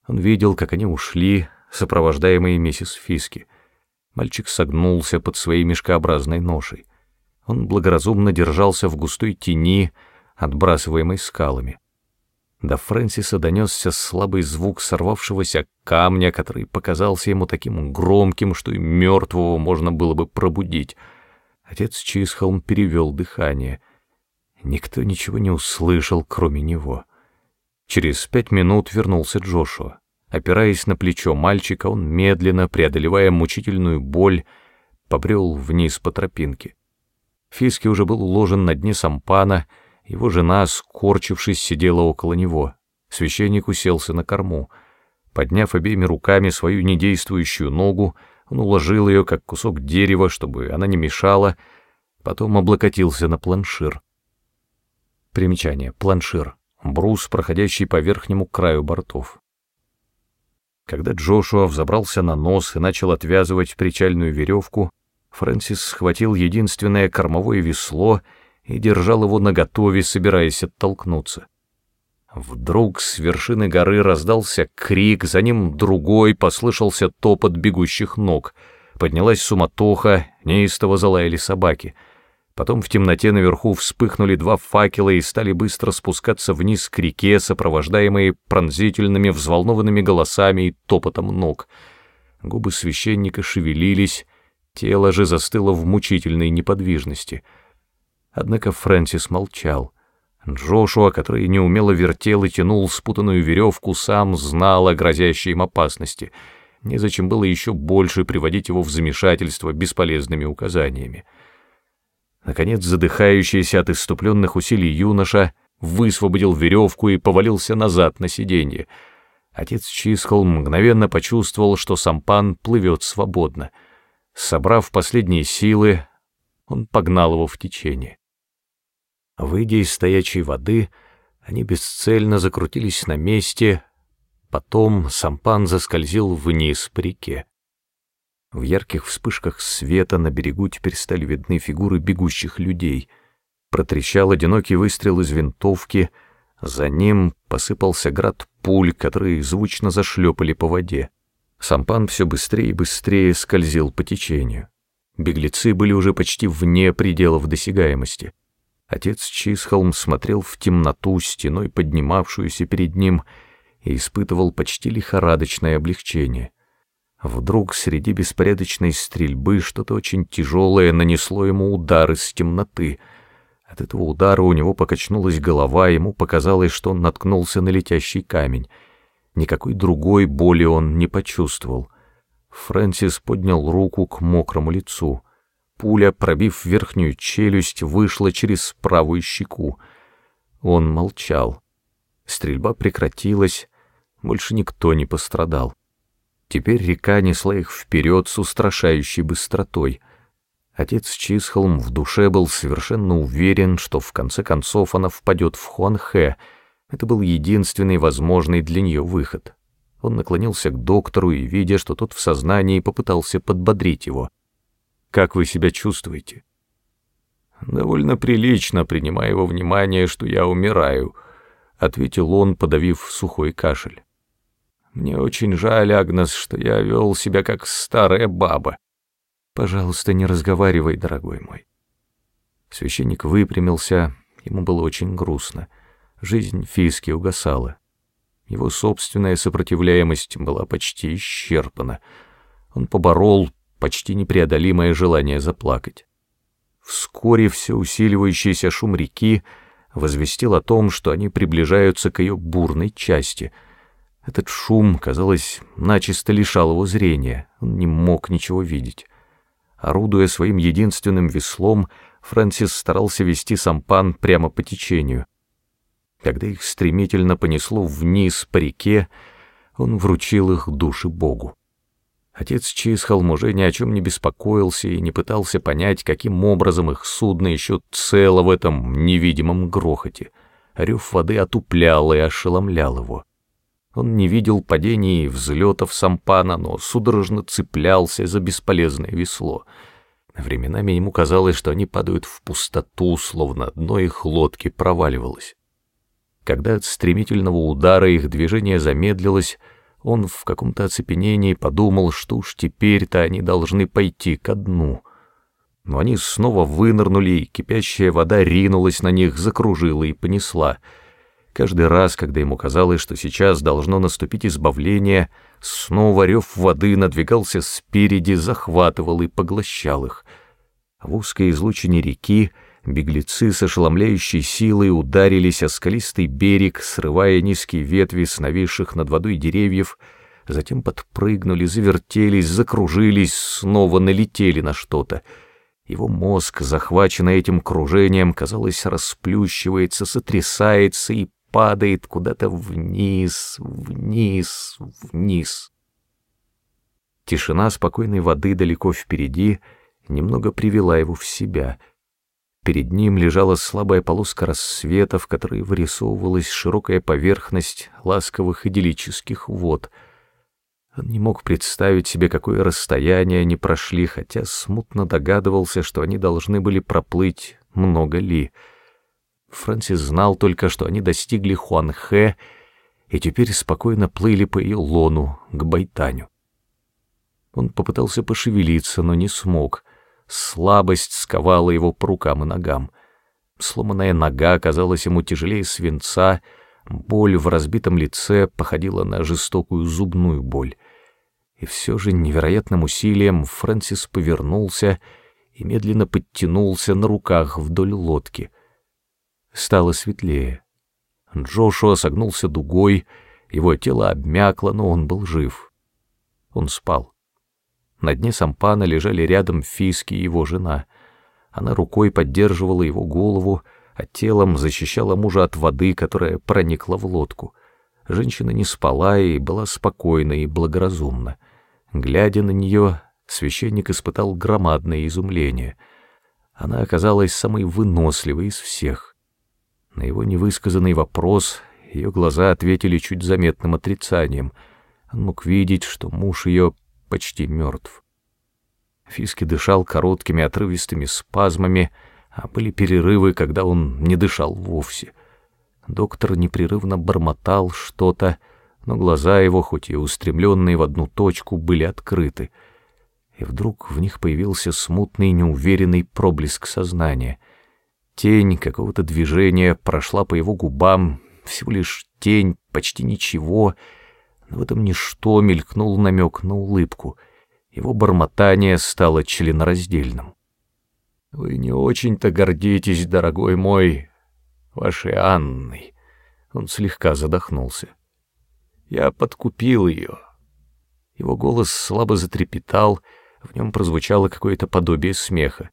Он видел, как они ушли, сопровождаемые миссис Фиски. Мальчик согнулся под своей мешкообразной ношей. Он благоразумно держался в густой тени, отбрасываемой скалами. До Фрэнсиса донесся слабый звук сорвавшегося камня, который показался ему таким громким, что и мертвого можно было бы пробудить. Отец Чисхолм перевел дыхание. Никто ничего не услышал, кроме него. Через пять минут вернулся Джошуа. Опираясь на плечо мальчика, он медленно, преодолевая мучительную боль, побрел вниз по тропинке. Фиски уже был уложен на дне сампана, его жена, скорчившись, сидела около него. Священник уселся на корму. Подняв обеими руками свою недействующую ногу, он уложил ее, как кусок дерева, чтобы она не мешала, потом облокотился на планшир. Примечание. Планшир. Брус, проходящий по верхнему краю бортов. Когда Джошуа взобрался на нос и начал отвязывать причальную веревку, Фрэнсис схватил единственное кормовое весло и держал его наготове, собираясь оттолкнуться. Вдруг с вершины горы раздался крик, за ним другой, послышался топот бегущих ног. Поднялась суматоха, неистово залаяли собаки. Потом в темноте наверху вспыхнули два факела и стали быстро спускаться вниз к реке, сопровождаемые пронзительными взволнованными голосами и топотом ног. Губы священника шевелились, Тело же застыло в мучительной неподвижности. Однако Фрэнсис молчал. Джошуа, который неумело вертел и тянул спутанную веревку, сам знал о грозящей им опасности. Незачем было еще больше приводить его в замешательство бесполезными указаниями. Наконец, задыхающийся от иступленных усилий юноша высвободил веревку и повалился назад на сиденье. Отец Чисхол мгновенно почувствовал, что сампан плывет свободно — Собрав последние силы, он погнал его в течение. Выйдя из стоячей воды, они бесцельно закрутились на месте, потом сампан заскользил вниз по реке. В ярких вспышках света на берегу теперь стали видны фигуры бегущих людей. Протрещал одинокий выстрел из винтовки, за ним посыпался град пуль, которые звучно зашлепали по воде. Сампан все быстрее и быстрее скользил по течению. Беглецы были уже почти вне пределов досягаемости. Отец Чисхолм смотрел в темноту, стеной поднимавшуюся перед ним, и испытывал почти лихорадочное облегчение. Вдруг среди беспорядочной стрельбы что-то очень тяжелое нанесло ему удар из темноты. От этого удара у него покачнулась голова, ему показалось, что он наткнулся на летящий камень — Никакой другой боли он не почувствовал. Фрэнсис поднял руку к мокрому лицу. Пуля, пробив верхнюю челюсть, вышла через правую щеку. Он молчал. Стрельба прекратилась, больше никто не пострадал. Теперь река несла их вперед с устрашающей быстротой. Отец Чисхолм в душе был совершенно уверен, что в конце концов она впадет в Хуанхэ — это был единственный возможный для нее выход. Он наклонился к доктору и, видя, что тот в сознании, попытался подбодрить его. «Как вы себя чувствуете?» «Довольно прилично, принимая во внимание, что я умираю», — ответил он, подавив сухой кашель. «Мне очень жаль, Агнес, что я вел себя как старая баба. Пожалуйста, не разговаривай, дорогой мой». Священник выпрямился, ему было очень грустно — Жизнь Фиски угасала. Его собственная сопротивляемость была почти исчерпана. Он поборол почти непреодолимое желание заплакать. Вскоре все усиливающийся шум реки возвестил о том, что они приближаются к ее бурной части. Этот шум, казалось, начисто лишал его зрения, он не мог ничего видеть. Орудуя своим единственным веслом, Фрэнсис старался вести сампан прямо по течению. Когда их стремительно понесло вниз по реке, он вручил их души Богу. Отец Чисхолм уже ни о чем не беспокоился и не пытался понять, каким образом их судно еще цело в этом невидимом грохоте. Рев воды отуплял и ошеломлял его. Он не видел падений и взлетов сампана, но судорожно цеплялся за бесполезное весло. Временами ему казалось, что они падают в пустоту, словно дно их лодки проваливалось. Когда от стремительного удара их движение замедлилось, он в каком-то оцепенении подумал, что уж теперь-то они должны пойти ко дну. Но они снова вынырнули, и кипящая вода ринулась на них, закружила и понесла. Каждый раз, когда ему казалось, что сейчас должно наступить избавление, снова рев воды надвигался спереди, захватывал и поглощал их. В узкой излучине реки Беглецы с ошеломляющей силой ударились о скалистый берег, срывая низкие ветви с нависших над водой деревьев, затем подпрыгнули, завертелись, закружились, снова налетели на что-то. Его мозг, захваченный этим кружением, казалось, расплющивается, сотрясается и падает куда-то вниз, вниз, вниз. Тишина спокойной воды далеко впереди немного привела его в себя — Перед ним лежала слабая полоска рассвета, в которой вырисовывалась широкая поверхность ласковых идиллических вод. Он не мог представить себе, какое расстояние они прошли, хотя смутно догадывался, что они должны были проплыть много ли. Фрэнсис знал только, что они достигли Хуанхэ и теперь спокойно плыли по ее лону к Байтаню. Он попытался пошевелиться, но не смог — Слабость сковала его по рукам и ногам. Сломанная нога оказалась ему тяжелее свинца, боль в разбитом лице походила на жестокую зубную боль. И все же невероятным усилием Фрэнсис повернулся и медленно подтянулся на руках вдоль лодки. Стало светлее. Джошуа согнулся дугой, его тело обмякло, но он был жив. Он спал. На дне сампана лежали рядом Фиски и его жена. Она рукой поддерживала его голову, а телом защищала мужа от воды, которая проникла в лодку. Женщина не спала и была спокойна и благоразумна. Глядя на нее, священник испытал громадное изумление. Она оказалась самой выносливой из всех. На его невысказанный вопрос ее глаза ответили чуть заметным отрицанием. Он мог видеть, что муж ее почти мертв. Фиски дышал короткими отрывистыми спазмами, а были перерывы, когда он не дышал вовсе. Доктор непрерывно бормотал что-то, но глаза его, хоть и устремленные в одну точку, были открыты. И вдруг в них появился смутный, неуверенный проблеск сознания. Тень какого-то движения прошла по его губам, всего лишь тень, почти ничего — в этом ничто мелькнул намек на улыбку. Его бормотание стало членораздельным. «Вы не очень-то гордитесь, дорогой мой, вашей Анной». Он слегка задохнулся. «Я подкупил ее». Его голос слабо затрепетал, в нем прозвучало какое-то подобие смеха.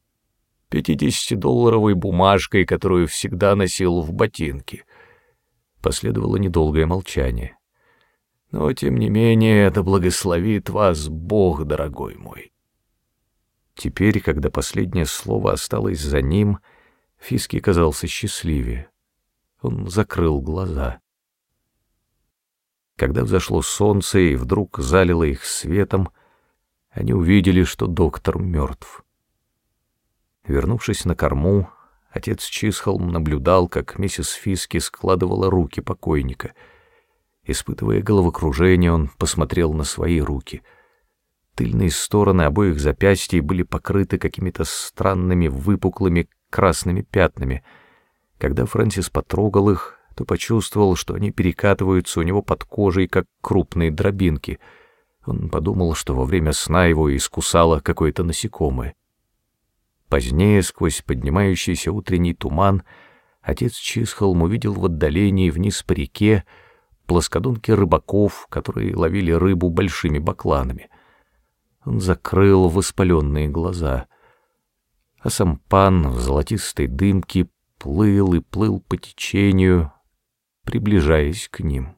«Пятидесятидолларовой бумажкой, которую всегда носил в ботинке». Последовало недолгое молчание. Но, тем не менее, да благословит вас Бог, дорогой мой. Теперь, когда последнее слово осталось за ним, Фиски казался счастливее. Он закрыл глаза. Когда взошло солнце и вдруг залило их светом, они увидели, что доктор мертв. Вернувшись на корму, отец Чисхолм наблюдал, как миссис Фиски складывала руки покойника — Испытывая головокружение, он посмотрел на свои руки. Тыльные стороны обоих запястий были покрыты какими-то странными выпуклыми красными пятнами. Когда Фрэнсис потрогал их, то почувствовал, что они перекатываются у него под кожей, как крупные дробинки. Он подумал, что во время сна его искусало какое-то насекомое. Позднее, сквозь поднимающийся утренний туман, отец Чисхолм увидел в отдалении вниз по реке плоскодонки рыбаков, которые ловили рыбу большими бакланами. Он закрыл воспаленные глаза, а сам пан в золотистой дымке плыл и плыл по течению, приближаясь к ним.